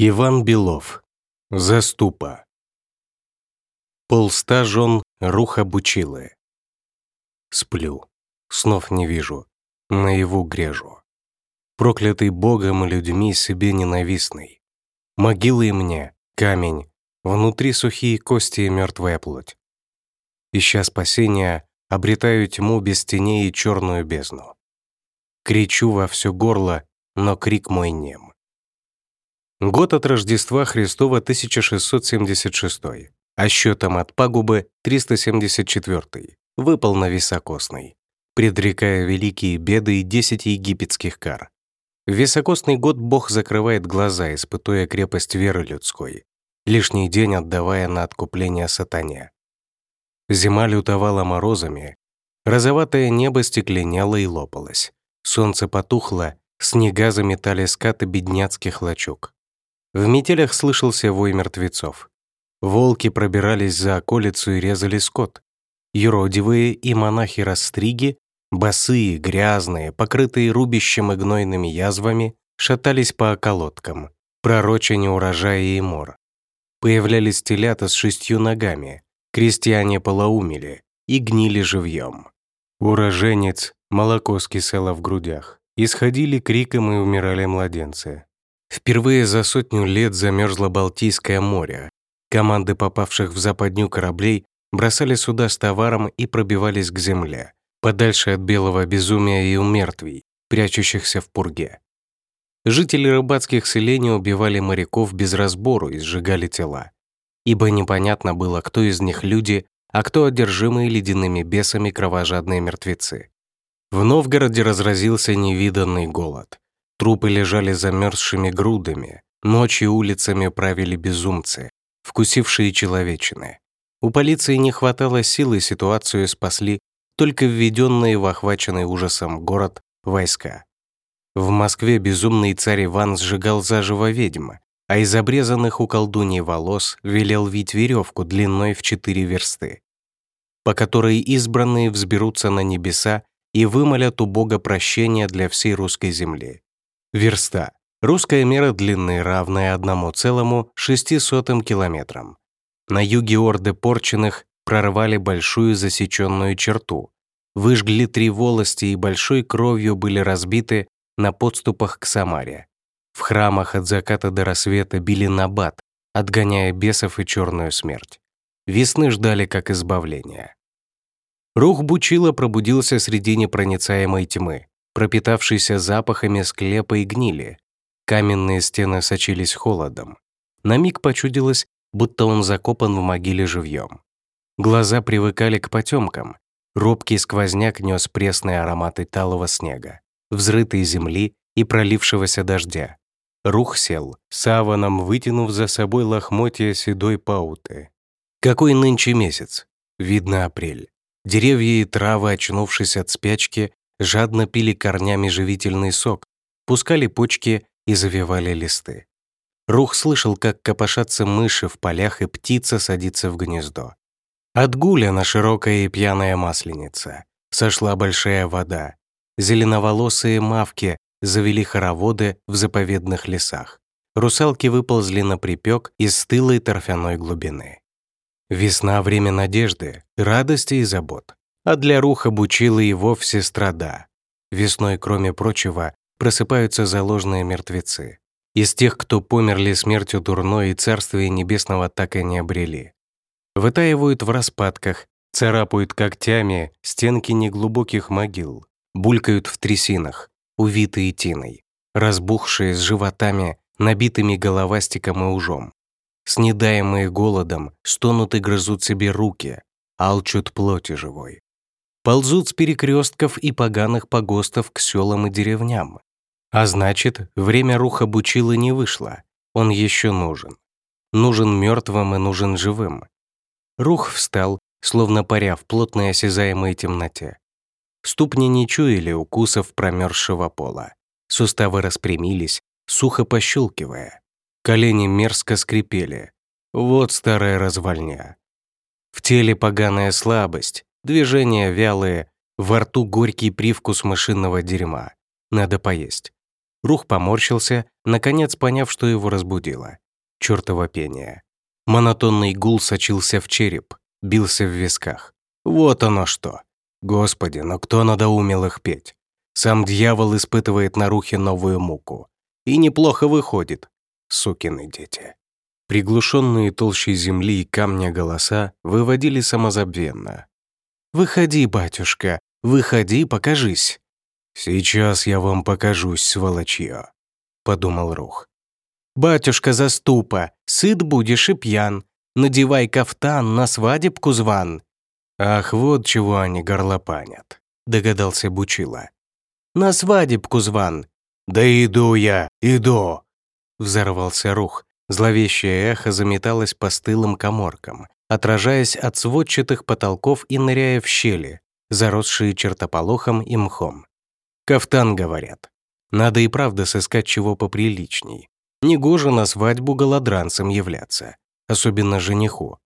Иван Белов. Заступа. Полста жен рух обучилы. Сплю, снов не вижу, наяву грежу. Проклятый Богом и людьми себе ненавистный. Могилы мне, камень, внутри сухие кости и мертвая плоть. Ища спасения, обретаю тьму без теней и черную бездну. Кричу во все горло, но крик мой нем. Год от Рождества Христова 1676, а счетом от пагубы 374, выпал на високосный, предрекая великие беды и 10 египетских кар. В високосный год Бог закрывает глаза, испытуя крепость веры людской, лишний день отдавая на откупление сатане. Зима лютовала морозами, розоватое небо стекленело и лопалось, солнце потухло, снега заметали скаты бедняцких лачуг. В метелях слышался вой мертвецов. Волки пробирались за околицу и резали скот. Юродивые и монахи-растриги, босые, грязные, покрытые рубищем и гнойными язвами, шатались по околоткам, пророча неурожая и мор. Появлялись телята с шестью ногами, крестьяне полоумели и гнили живьем. Уроженец, молоко скисало в грудях, исходили криком и умирали младенцы. Впервые за сотню лет замерзло Балтийское море. Команды попавших в западню кораблей бросали суда с товаром и пробивались к земле, подальше от белого безумия и умертвий, прячущихся в пурге. Жители рыбацких селений убивали моряков без разбору и сжигали тела, ибо непонятно было, кто из них люди, а кто одержимые ледяными бесами кровожадные мертвецы. В Новгороде разразился невиданный голод. Трупы лежали замерзшими грудами, ночью улицами правили безумцы, вкусившие человечины. У полиции не хватало силы, ситуацию спасли только введенные в охваченный ужасом город войска. В Москве безумный царь Иван сжигал заживо ведьм, а из обрезанных у колдуньи волос велел вить веревку длиной в четыре версты, по которой избранные взберутся на небеса и вымолят у Бога прощения для всей русской земли. Верста. Русская мера длины, равная 1,06 километрам. На юге орды порченых прорвали большую засеченную черту, выжгли три волости и большой кровью были разбиты на подступах к Самаре. В храмах от заката до рассвета били набат, отгоняя бесов и черную смерть. Весны ждали как избавления. Рух Бучила пробудился среди непроницаемой тьмы пропитавшийся запахами склепа и гнили. Каменные стены сочились холодом. На миг почудилось, будто он закопан в могиле живьем. Глаза привыкали к потемкам. Робкий сквозняк нес пресные ароматы талого снега, взрытой земли и пролившегося дождя. Рух сел, саваном вытянув за собой лохмотья седой пауты. Какой нынче месяц? Видно апрель. Деревья и травы, очнувшись от спячки, жадно пили корнями живительный сок, пускали почки и завивали листы. Рух слышал, как копошатся мыши в полях и птица садится в гнездо. От гуля на широкая и пьяная масленица сошла большая вода. Зеленоволосые мавки завели хороводы в заповедных лесах. Русалки выползли на припек из стылой торфяной глубины. Весна — время надежды, радости и забот а для рух обучила и вовсе страда. Весной, кроме прочего, просыпаются заложенные мертвецы. Из тех, кто померли смертью дурной и царствия небесного так и не обрели. Вытаивают в распадках, царапают когтями стенки неглубоких могил, булькают в трясинах, увитые тиной, разбухшие с животами, набитыми головастиком и ужом. Снедаемые голодом, стонут и грызут себе руки, алчут плоти живой ползут с перекрестков и поганых погостов к селам и деревням. А значит, время руха Бучила не вышло, он еще нужен. Нужен мертвым и нужен живым. Рух встал, словно паря в плотной осязаемой темноте. Ступни не чуяли укусов промерзшего пола. Суставы распрямились, сухо пощелкивая. Колени мерзко скрипели. Вот старая развальня. В теле поганая слабость, Движения вялые, во рту горький привкус машинного дерьма. Надо поесть. Рух поморщился, наконец поняв, что его разбудило. Чёртово пение. Монотонный гул сочился в череп, бился в висках. Вот оно что. Господи, но кто надоумел их петь? Сам дьявол испытывает на рухе новую муку. И неплохо выходит. Сукины дети. Приглушенные толщей земли и камня голоса выводили самозабвенно. «Выходи, батюшка, выходи, покажись!» «Сейчас я вам покажусь, сволочье», — подумал Рух. «Батюшка заступа, сыт будешь и пьян, надевай кафтан, на свадебку зван». «Ах, вот чего они горлопанят», — догадался Бучила. «На свадебку зван». «Да иду я, иду», — взорвался Рух, Зловещее эхо заметалось по стылым коморкам, отражаясь от сводчатых потолков и ныряя в щели, заросшие чертополохом и мхом. «Кафтан, говорят. Надо и правда сыскать чего поприличней. Негоже на свадьбу голодранцем являться, особенно жениху».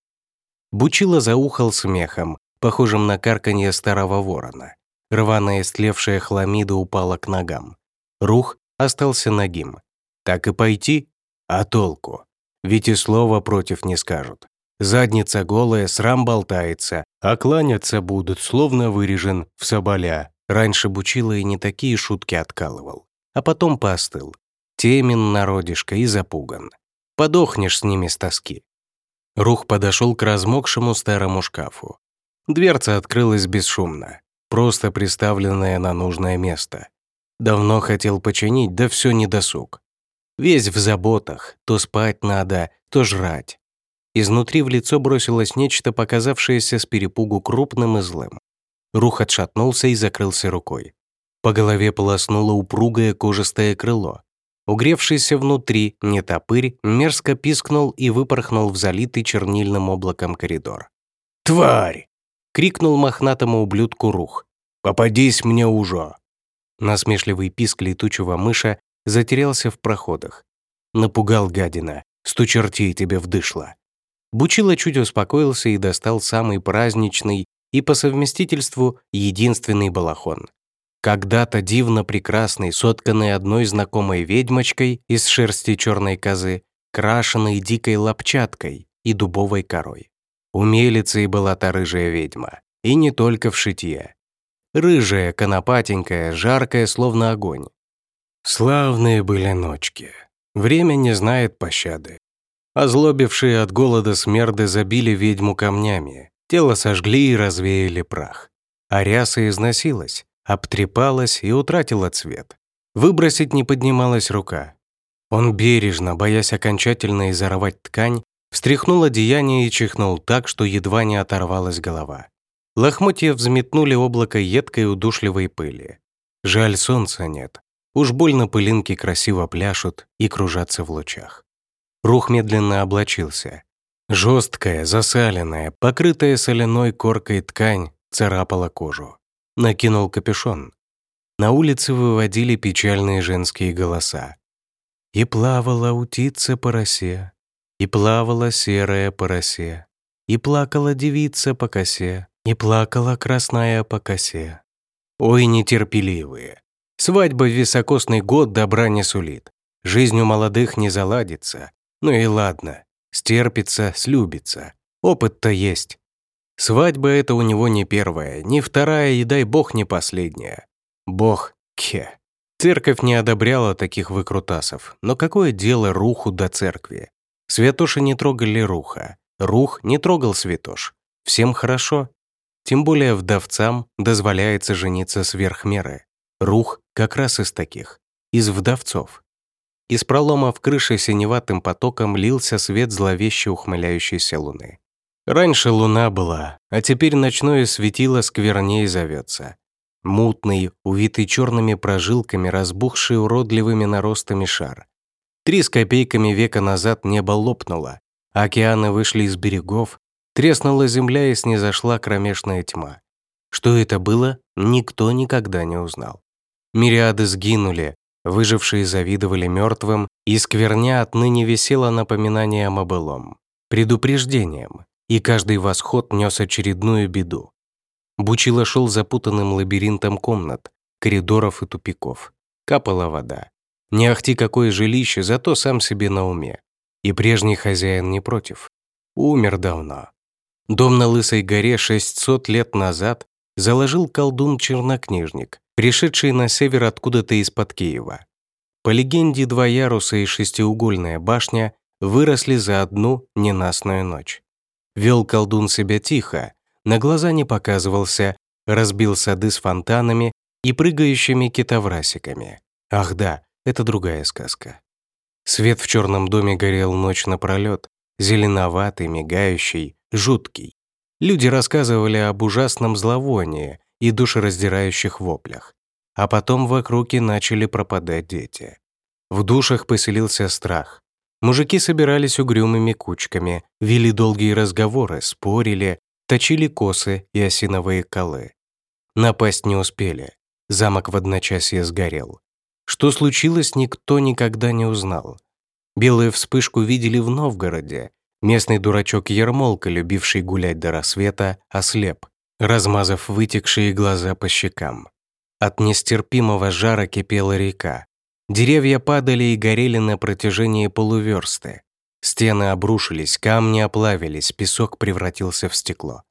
Бучило заухал смехом, похожим на карканье старого ворона. Рваная истлевшая хламида упала к ногам. Рух остался нагим. Так и пойти а толку? Ведь и слова против не скажут. Задница голая, срам болтается, а кланяться будут, словно вырежен в соболя. Раньше Бучила и не такие шутки откалывал. А потом поостыл. Темен народишко и запуган. Подохнешь с ними с тоски. Рух подошел к размокшему старому шкафу. Дверца открылась бесшумно, просто приставленная на нужное место. Давно хотел починить, да все недосуг. Весь в заботах, то спать надо, то жрать. Изнутри в лицо бросилось нечто, показавшееся с перепугу крупным и злым. Рух отшатнулся и закрылся рукой. По голове полоснуло упругое кожистое крыло. Угревшийся внутри нетопырь мерзко пискнул и выпорхнул в залитый чернильным облаком коридор. «Тварь!» — крикнул мохнатому ублюдку Рух. «Попадись мне уже!» Насмешливый писк летучего мыша затерялся в проходах. Напугал гадина, сто чертей тебе вдышло. Бучило чуть успокоился и достал самый праздничный и по совместительству единственный балахон. Когда-то дивно прекрасный, сотканный одной знакомой ведьмочкой из шерсти черной козы, крашенной дикой лапчаткой и дубовой корой. Умелицей была та рыжая ведьма, и не только в шитье. Рыжая, конопатенькая, жаркая, словно огонь. Славные были ночки. Время не знает пощады. Озлобившие от голода смерды забили ведьму камнями, тело сожгли и развеяли прах. А ряса износилась, обтрепалась и утратила цвет. Выбросить не поднималась рука. Он бережно, боясь окончательно изорвать ткань, встряхнул одеяние и чихнул так, что едва не оторвалась голова. Лохмотья взметнули облако едкой удушливой пыли. Жаль, солнца нет. Уж больно пылинки красиво пляшут и кружатся в лучах. Рух медленно облачился. Жесткая, засаленная, покрытая соляной коркой ткань царапала кожу. Накинул капюшон. На улице выводили печальные женские голоса. И плавала утица по росе, и плавала серая по росе, и плакала девица по косе, и плакала красная по косе. Ой, нетерпеливые, Свадьба в високосный год добра не сулит. Жизнь у молодых не заладится. Ну и ладно, стерпится, слюбится. Опыт-то есть. Свадьба это у него не первая, не вторая и дай бог не последняя. Бог, ке. Церковь не одобряла таких выкрутасов, но какое дело руху до церкви? Святоши не трогали руха, рух не трогал святош. Всем хорошо. Тем более вдовцам дозволяется жениться сверх меры. Рух как раз из таких, из вдовцов. Из пролома в крыше синеватым потоком лился свет зловеще ухмыляющейся луны. Раньше луна была, а теперь ночное светило скверней зовется. Мутный, увитый черными прожилками, разбухший уродливыми наростами шар. Три с копейками века назад небо лопнуло, океаны вышли из берегов, треснула земля и снизошла кромешная тьма. Что это было, никто никогда не узнал. Мириады сгинули, выжившие завидовали мертвым, и скверня отныне висело напоминанием о былом, предупреждением, и каждый восход нес очередную беду. Бучило шел запутанным лабиринтом комнат, коридоров и тупиков. Капала вода. Не ахти какое жилище, зато сам себе на уме. И прежний хозяин не против. Умер давно. Дом на Лысой горе 600 лет назад заложил колдун-чернокнижник, пришедший на север откуда-то из-под Киева. По легенде, два яруса и шестиугольная башня выросли за одну ненастную ночь. Вел колдун себя тихо, на глаза не показывался, разбил сады с фонтанами и прыгающими китоврасиками. Ах да, это другая сказка. Свет в черном доме горел ночь напролет, зеленоватый, мигающий, жуткий. Люди рассказывали об ужасном зловонии и душераздирающих воплях. А потом в округе начали пропадать дети. В душах поселился страх. Мужики собирались угрюмыми кучками, вели долгие разговоры, спорили, точили косы и осиновые колы. Напасть не успели. Замок в одночасье сгорел. Что случилось, никто никогда не узнал. Белую вспышку видели в Новгороде. Местный дурачок Ермолка, любивший гулять до рассвета, ослеп, размазав вытекшие глаза по щекам. От нестерпимого жара кипела река. Деревья падали и горели на протяжении полуверсты. Стены обрушились, камни оплавились, песок превратился в стекло.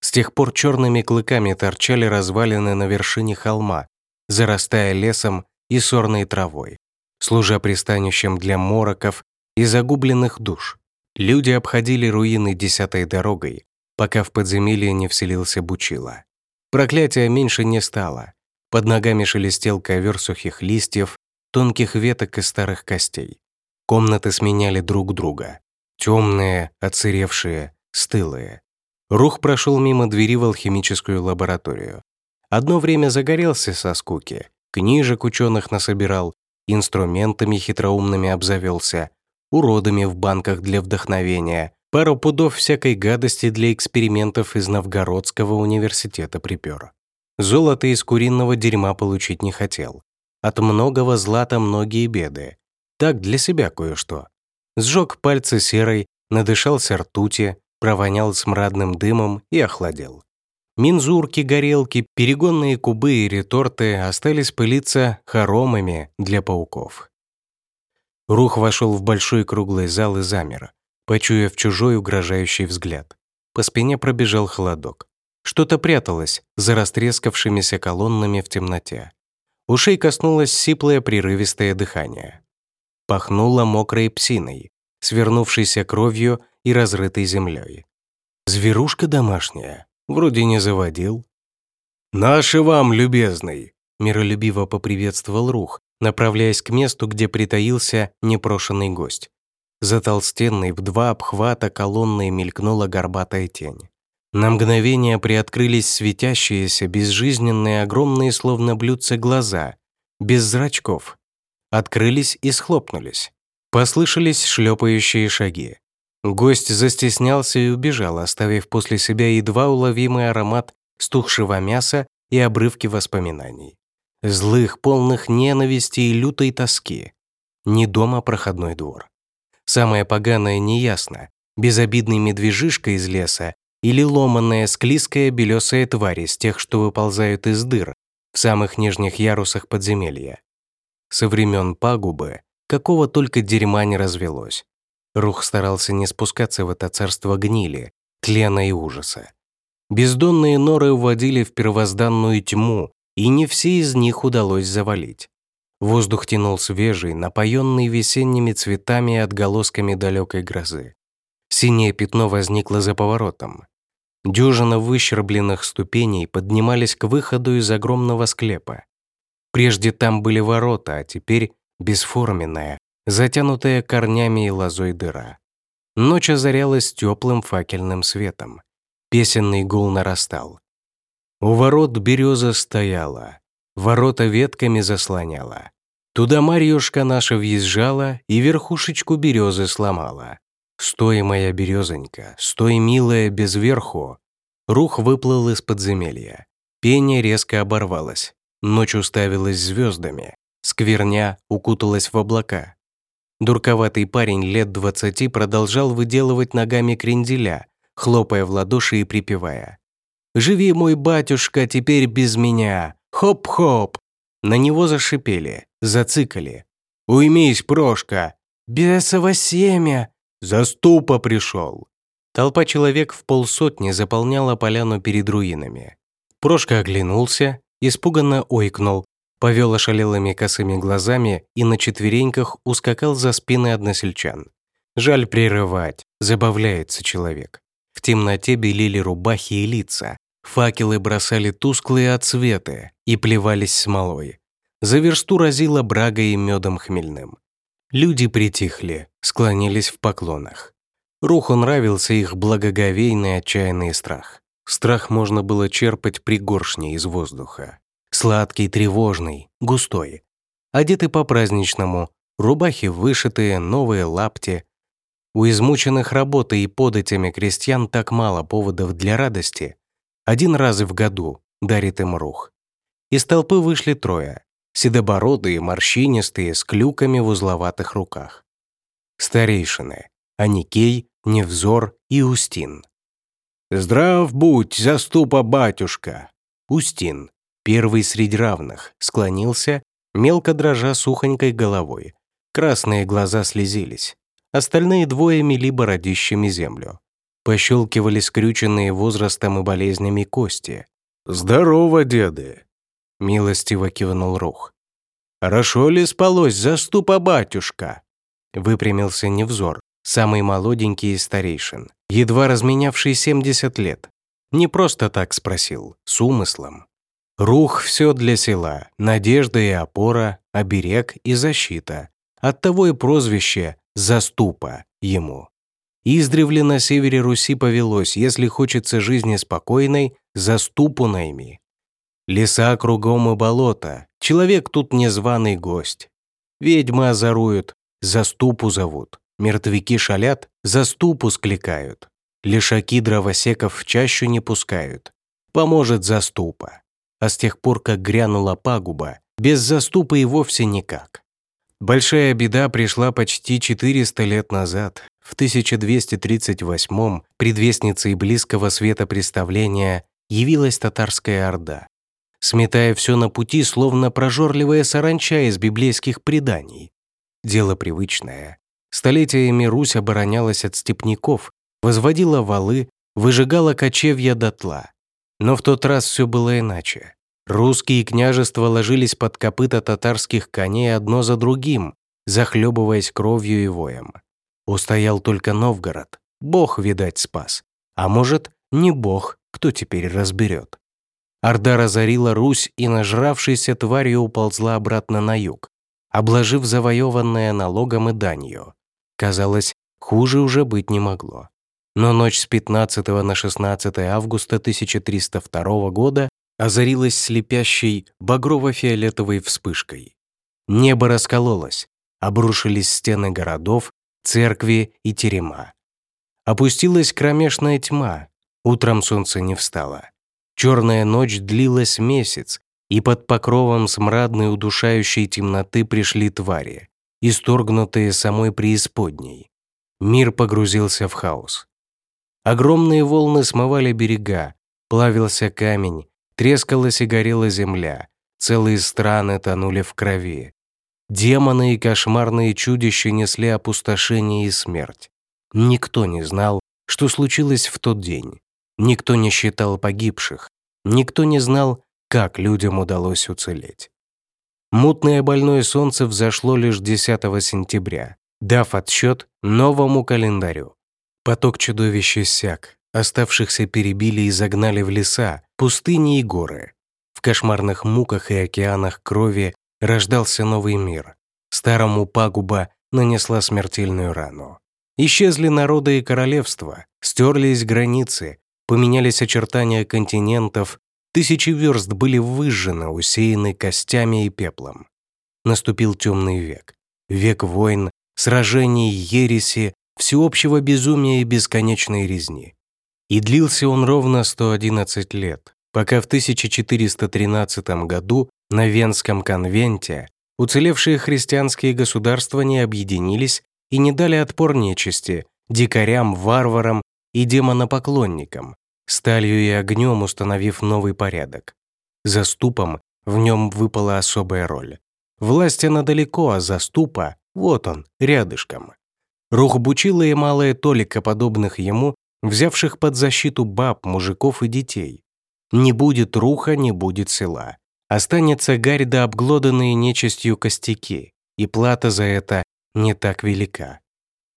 С тех пор черными клыками торчали развалины на вершине холма, зарастая лесом и сорной травой, служа пристанищем для мороков и загубленных душ. Люди обходили руины десятой дорогой, пока в подземелье не вселился Бучила. Проклятия меньше не стало. Под ногами шелестел ковер сухих листьев, тонких веток и старых костей. Комнаты сменяли друг друга. Темные, оцеревшие, стылые. Рух прошел мимо двери в алхимическую лабораторию. Одно время загорелся со скуки, книжек ученых насобирал, инструментами хитроумными обзавелся, уродами в банках для вдохновения, пару пудов всякой гадости для экспериментов из Новгородского университета припер. Золото из куриного дерьма получить не хотел. От многого злата многие беды. Так для себя кое-что. Сжег пальцы серой, надышался ртути, провонял смрадным дымом и охладел. Минзурки, горелки, перегонные кубы и реторты остались пылиться хоромами для пауков. Рух вошел в большой круглый зал и замер, почуяв чужой угрожающий взгляд. По спине пробежал холодок. Что-то пряталось за растрескавшимися колоннами в темноте. Ушей коснулось сиплое прерывистое дыхание. Пахнуло мокрой псиной, свернувшейся кровью и разрытой землей. Зверушка домашняя, вроде не заводил. «Наши вам, любезный!» миролюбиво поприветствовал Рух, направляясь к месту, где притаился непрошенный гость. За толстенной в два обхвата колонной мелькнула горбатая тень. На мгновение приоткрылись светящиеся, безжизненные, огромные, словно блюдца, глаза, без зрачков. Открылись и схлопнулись. Послышались шлепающие шаги. Гость застеснялся и убежал, оставив после себя едва уловимый аромат стухшего мяса и обрывки воспоминаний. Злых, полных ненависти и лютой тоски. Не дома, проходной двор. Самое поганое неясно. Безобидный медвежишка из леса или ломаная, склизкая белесая тварь из тех, что выползают из дыр в самых нижних ярусах подземелья. Со времен пагубы какого только дерьма не развелось. Рух старался не спускаться в это царство гнили, тлена и ужаса. Бездонные норы уводили в первозданную тьму, и не все из них удалось завалить. Воздух тянул свежий, напоенный весенними цветами и отголосками далекой грозы. Синее пятно возникло за поворотом. Дюжина выщербленных ступеней поднимались к выходу из огромного склепа. Прежде там были ворота, а теперь бесформенная, затянутая корнями и лозой дыра. Ночь озарялась теплым факельным светом. Песенный гул нарастал. У ворот береза стояла, ворота ветками заслоняла. Туда Марьюшка наша въезжала и верхушечку березы сломала. «Стой, моя березонька, стой, милая, без верху!» Рух выплыл из подземелья. Пение резко оборвалось. Ночь уставилась звездами. Скверня укуталась в облака. Дурковатый парень лет двадцати продолжал выделывать ногами кренделя, хлопая в ладоши и припевая. «Живи, мой батюшка, теперь без меня! Хоп-хоп!» На него зашипели, зацикали. Уймись, Прошка! Бесово семя! Заступа пришел!» Толпа человек в полсотни заполняла поляну перед руинами. Прошка оглянулся, испуганно ойкнул, повел ошалелыми косыми глазами и на четвереньках ускакал за спины односельчан. Жаль прерывать, забавляется человек. В темноте белели рубахи и лица, факелы бросали тусклые отсветы и плевались смолой. За версту разило брагой и медом хмельным. Люди притихли, склонились в поклонах. Руху нравился их благоговейный отчаянный страх. Страх можно было черпать при горшне из воздуха. Сладкий, тревожный, густой. Одеты по-праздничному, рубахи вышитые, новые лапти. У измученных работой и податями крестьян так мало поводов для радости. Один раз в году дарит им рух. Из толпы вышли трое. Седобородые, морщинистые, с клюками в узловатых руках. Старейшины. Аникей, Невзор и Устин. «Здрав будь, заступа батюшка!» Устин, первый среди равных, склонился, мелко дрожа сухонькой головой. Красные глаза слезились. Остальные двое мели бородищами землю. Пощелкивали скрюченные возрастом и болезнями кости. «Здорово, деды!» Милостиво кивнул Рух. «Хорошо ли спалось, заступа батюшка?» Выпрямился Невзор, самый молоденький из старейшин, едва разменявший 70 лет. Не просто так спросил, с умыслом. Рух все для села, надежда и опора, оберег и защита. Оттого и прозвище «Заступа» ему. Издревле на севере Руси повелось, если хочется жизни спокойной, заступу найми. Леса кругом и болото, человек тут незваный гость. Ведьмы озоруют, заступу зовут. Мертвяки шалят, за ступу скликают. Лишаки дровосеков в чащу не пускают. Поможет заступа. А с тех пор, как грянула пагуба, без заступа и вовсе никак. Большая беда пришла почти 400 лет назад, в 1238-м, предвестницей близкого светопреставления, явилась татарская орда, сметая все на пути, словно прожорливая саранча из библейских преданий. Дело привычное. Столетиями Русь оборонялась от степняков, возводила валы, выжигала кочевья дотла. Но в тот раз все было иначе. Русские княжества ложились под копыта татарских коней одно за другим, захлебываясь кровью и воем. Устоял только Новгород. Бог, видать, спас. А может, не бог, кто теперь разберет. Орда разорила Русь и, нажравшейся тварью, уползла обратно на юг, обложив завоеванное налогом и данью. Казалось, хуже уже быть не могло. Но ночь с 15 на 16 августа 1302 года озарилась слепящей багрово-фиолетовой вспышкой. Небо раскололось, обрушились стены городов, церкви и терема. Опустилась кромешная тьма, утром солнце не встало. Черная ночь длилась месяц, и под покровом смрадной удушающей темноты пришли твари, исторгнутые самой преисподней. Мир погрузился в хаос. Огромные волны смывали берега, плавился камень, трескалась и горела земля, целые страны тонули в крови. Демоны и кошмарные чудища несли опустошение и смерть. Никто не знал, что случилось в тот день. Никто не считал погибших. Никто не знал, как людям удалось уцелеть. Мутное больное солнце взошло лишь 10 сентября, дав отсчет новому календарю. Поток чудовищ иссяк, оставшихся перебили и загнали в леса, пустыни и горы. В кошмарных муках и океанах крови рождался новый мир. Старому пагуба нанесла смертельную рану. Исчезли народы и королевства, стерлись границы, поменялись очертания континентов, Тысячи верст были выжжены, усеяны костями и пеплом. Наступил темный век. Век войн, сражений, ереси, всеобщего безумия и бесконечной резни. И длился он ровно 111 лет, пока в 1413 году на Венском конвенте уцелевшие христианские государства не объединились и не дали отпор нечисти, дикарям, варварам и демонопоклонникам, сталью и огнем установив новый порядок. За ступом в нем выпала особая роль. Власть она далеко, а заступа — вот он, рядышком. Рух Бучила и малая толика подобных ему, взявших под защиту баб, мужиков и детей. Не будет руха, не будет села. Останется гарь да обглоданные нечистью костяки, и плата за это не так велика.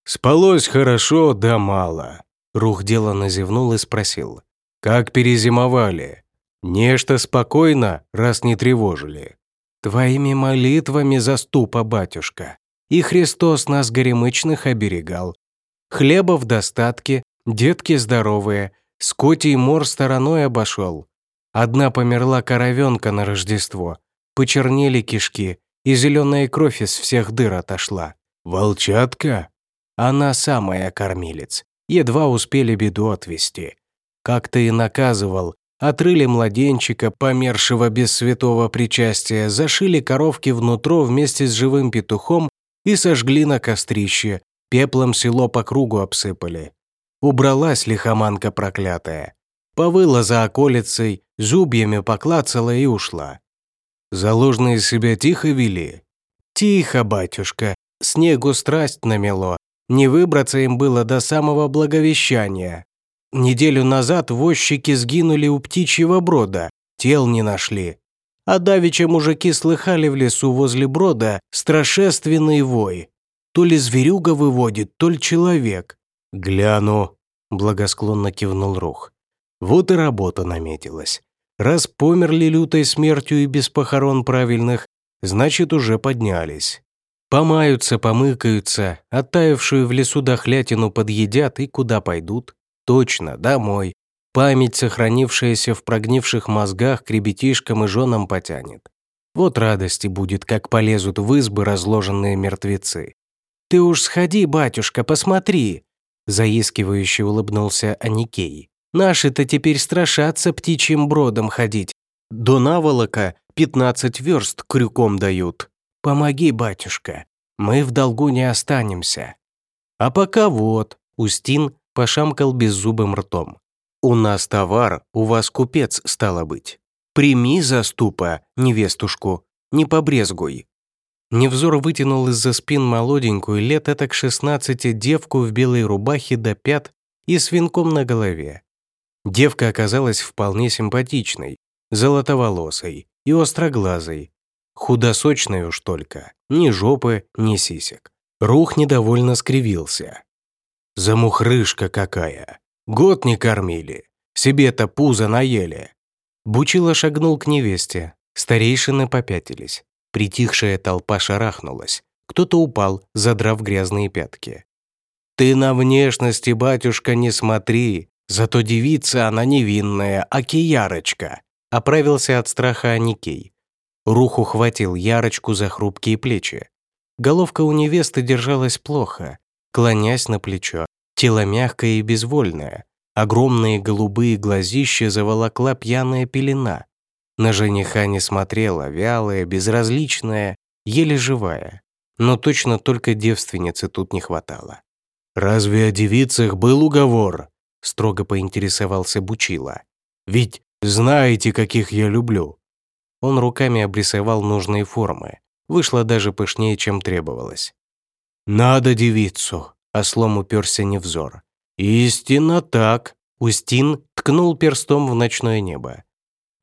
«Спалось хорошо, да мало», — Рух деланно зевнул и спросил. «Как перезимовали? Нечто спокойно, раз не тревожили». «Твоими молитвами заступа, батюшка, и Христос нас горемычных оберегал. Хлеба в достатке, детки здоровые, скотий мор стороной обошел. Одна померла коровенка на Рождество, почернели кишки, и зеленая кровь из всех дыр отошла. «Волчатка?» Она самая кормилец. Едва успели беду отвести. Как ты и наказывал, отрыли младенчика, помершего без святого причастия, зашили коровки внутрь вместе с живым петухом и сожгли на кострище, пеплом село по кругу обсыпали. Убралась лихоманка проклятая. Повыла за околицей, зубьями поклацала и ушла. Заложные себя тихо вели. Тихо, батюшка, снегу страсть намело, не выбраться им было до самого Благовещания. Неделю назад возчики сгинули у птичьего брода, тел не нашли. А давеча мужики слыхали в лесу возле брода страшественный вой. То ли зверюга выводит, то ли человек. «Гляну», — благосклонно кивнул Рух. Вот и работа наметилась. Раз померли лютой смертью и без похорон правильных, значит, уже поднялись. Помаются, помыкаются, оттаившую в лесу дохлятину подъедят и куда пойдут? Точно, домой. Память, сохранившаяся в прогнивших мозгах, к ребятишкам и женам потянет. Вот радости будет, как полезут в избы разложенные мертвецы. «Ты уж сходи, батюшка, посмотри!» Заискивающе улыбнулся Аникей. «Наши-то теперь страшатся птичьим бродом ходить. До наволока пятнадцать верст крюком дают. Помоги, батюшка, мы в долгу не останемся. А пока вот, Устин пошамкал беззубым ртом. У нас товар, у вас купец, стало быть. Прими заступа, невестушку, не побрезгуй. Невзор вытянул из-за спин молоденькую лет этак шестнадцати девку в белой рубахе до пят и с венком на голове. Девка оказалась вполне симпатичной, золотоволосой и остроглазой, Худосочный уж только. Ни жопы, ни сисек. Рух недовольно скривился. Замухрышка какая. Год не кормили. Себе-то пузо наели. Бучило шагнул к невесте. Старейшины попятились. Притихшая толпа шарахнулась. Кто-то упал, задрав грязные пятки. «Ты на внешности, батюшка, не смотри, зато девица она невинная, а киярочка», оправился от страха Аникей. Рух ухватил Ярочку за хрупкие плечи. Головка у невесты держалась плохо, клонясь на плечо. Тело мягкое и безвольное. Огромные голубые глазища заволокла пьяная пелена. На жениха не смотрела, вялая, безразличная, еле живая. Но точно только девственницы тут не хватало. «Разве о девицах был уговор?» — строго поинтересовался Бучила. «Ведь знаете, каких я люблю. Он руками обрисовал нужные формы. Вышло даже пышнее, чем требовалось. «Надо девицу», — ослом уперся невзор. «Истинно так», — Устин ткнул перстом в ночное небо.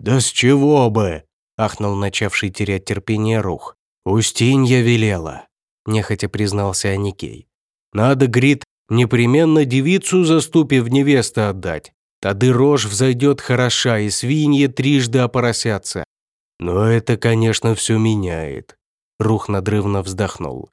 «Да с чего бы?» — ахнул начавший терять терпение рух. «Устинья велела», — нехотя признался Аникей. «Надо, Грит, непременно девицу заступи в невесты отдать. Тады рожь взойдет хороша, и свиньи трижды опоросятся. Но это, конечно, все меняет. Рух надрывно вздохнул.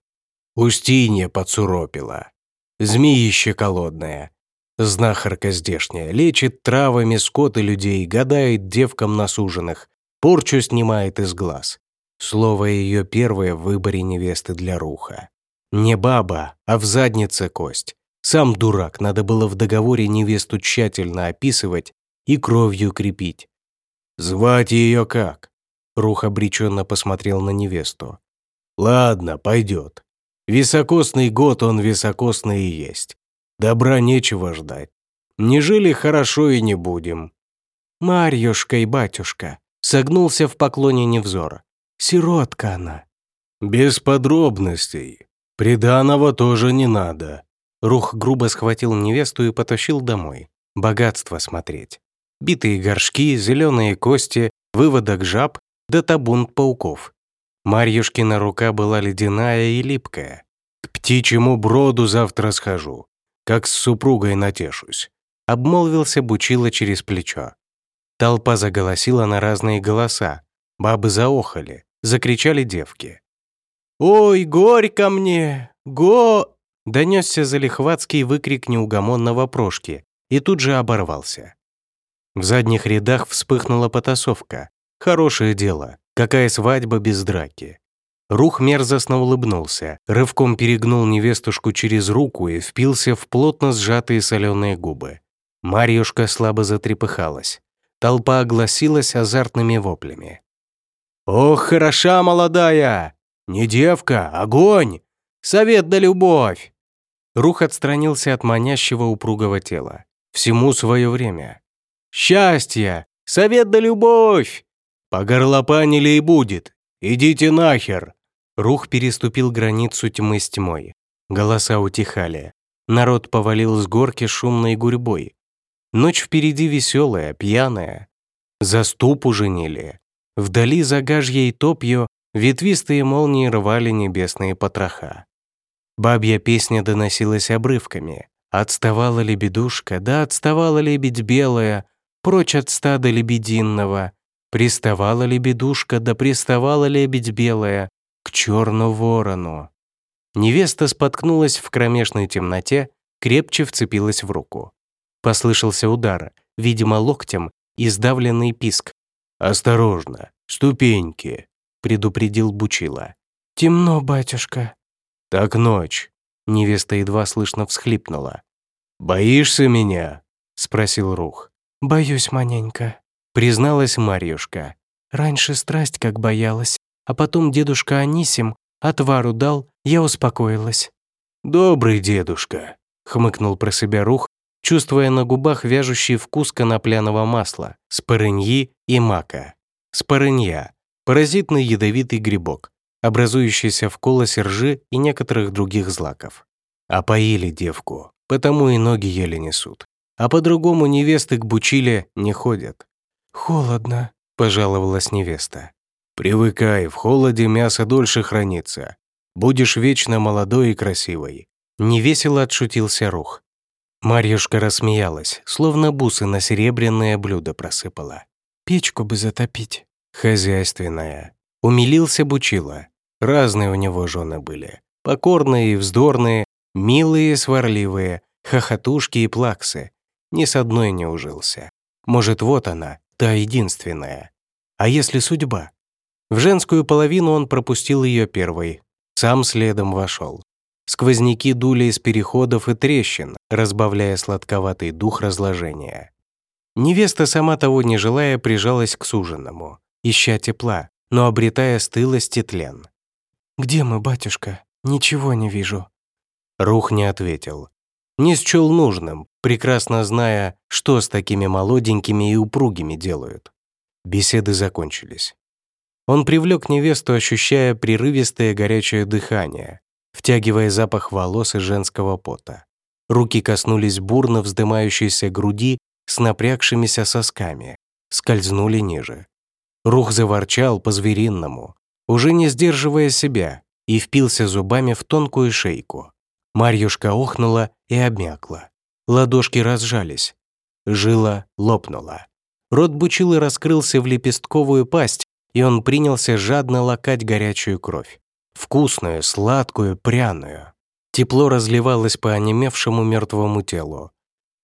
Устинья подсуропила. Змеище колодное. Знахарка здешняя лечит травами скот и людей, гадает девкам насуженных, порчу снимает из глаз. Слово ее первое в выборе невесты для Руха. Не баба, а в заднице кость. Сам дурак, надо было в договоре невесту тщательно описывать и кровью крепить. Звать ее как? Рух обреченно посмотрел на невесту. «Ладно, пойдет. Високосный год он високосный и есть. Добра нечего ждать. Не жили хорошо и не будем». «Марьюшка и батюшка», — согнулся в поклоне невзора. «Сиротка она». «Без подробностей. Приданого тоже не надо». Рух грубо схватил невесту и потащил домой. Богатство смотреть. Битые горшки, зеленые кости, выводок жаб да табун пауков. Марьюшкина рука была ледяная и липкая. «К птичьему броду завтра схожу, как с супругой натешусь», обмолвился Бучила через плечо. Толпа заголосила на разные голоса, бабы заохали, закричали девки. «Ой, горько мне! Го...» Донесся залихватский выкрик неугомонного прошки и тут же оборвался. В задних рядах вспыхнула потасовка. Хорошее дело, какая свадьба без драки. Рух мерзостно улыбнулся, рывком перегнул невестушку через руку и впился в плотно сжатые соленые губы. Марьюшка слабо затрепыхалась. Толпа огласилась азартными воплями. «Ох, хороша молодая! Не девка, огонь! Совет да любовь!» Рух отстранился от манящего упругого тела. Всему свое время. «Счастье! Совет да любовь!» «Погорлопанили и будет! Идите нахер!» Рух переступил границу тьмы с тьмой. Голоса утихали. Народ повалил с горки шумной гурьбой. Ночь впереди веселая, пьяная. За ступу женили. Вдали за гажьей топью ветвистые молнии рвали небесные потроха. Бабья песня доносилась обрывками. Отставала лебедушка, да отставала лебедь белая, прочь от стада лебединного. Приставала лебедушка, да приставала лебедь белая к черну ворону. Невеста споткнулась в кромешной темноте, крепче вцепилась в руку. Послышался удар, видимо, локтем, и сдавленный писк. «Осторожно, ступеньки», — предупредил Бучила. «Темно, батюшка». «Так ночь», — невеста едва слышно всхлипнула. «Боишься меня?» — спросил Рух. «Боюсь маненько», — призналась Марьюшка. «Раньше страсть как боялась, а потом дедушка Анисим отвару дал, я успокоилась». «Добрый дедушка», — хмыкнул про себя Рух, чувствуя на губах вяжущий вкус конопляного масла, спорыньи и мака. Спорынья – паразитный ядовитый грибок, образующийся в колосе ржи и некоторых других злаков. А поили девку, потому и ноги еле несут. А по-другому невесты к бучиле не ходят. «Холодно», – пожаловалась невеста. «Привыкай, в холоде мясо дольше хранится. Будешь вечно молодой и красивой». Невесело отшутился Рух. Марьюшка рассмеялась, словно бусы на серебряное блюдо просыпала. «Печку бы затопить». «Хозяйственная». Умилился Бучила. Разные у него жены были. Покорные и вздорные, милые и сварливые, хохотушки и плаксы. Ни с одной не ужился. Может, вот она, та единственная. А если судьба? В женскую половину он пропустил ее первой. Сам следом вошел. Сквозняки дули из переходов и трещин, разбавляя сладковатый дух разложения. Невеста, сама того не желая, прижалась к суженому, ища тепла, но обретая стылость и тлен. «Где мы, батюшка? Ничего не вижу». Рух не ответил. Не счел нужным, прекрасно зная, что с такими молоденькими и упругими делают. Беседы закончились. Он привлек невесту, ощущая прерывистое горячее дыхание, втягивая запах волос и женского пота. Руки коснулись бурно вздымающейся груди с напрягшимися сосками, скользнули ниже. Рух заворчал по-зверинному, уже не сдерживая себя, и впился зубами в тонкую шейку. Марьюшка охнула и обмякла. Ладошки разжались. Жила лопнула. Рот бучилы раскрылся в лепестковую пасть, и он принялся жадно лакать горячую кровь. Вкусную, сладкую, пряную. Тепло разливалось по онемевшему мертвому телу.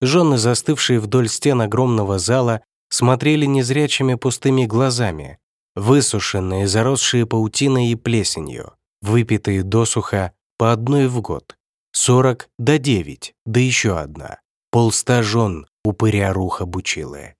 Жены, застывшие вдоль стен огромного зала, смотрели незрячими пустыми глазами, высушенные, заросшие паутиной и плесенью, выпитые досуха по одной в год. Сорок до девять, да еще одна. Полста жен упыря руха бучилы.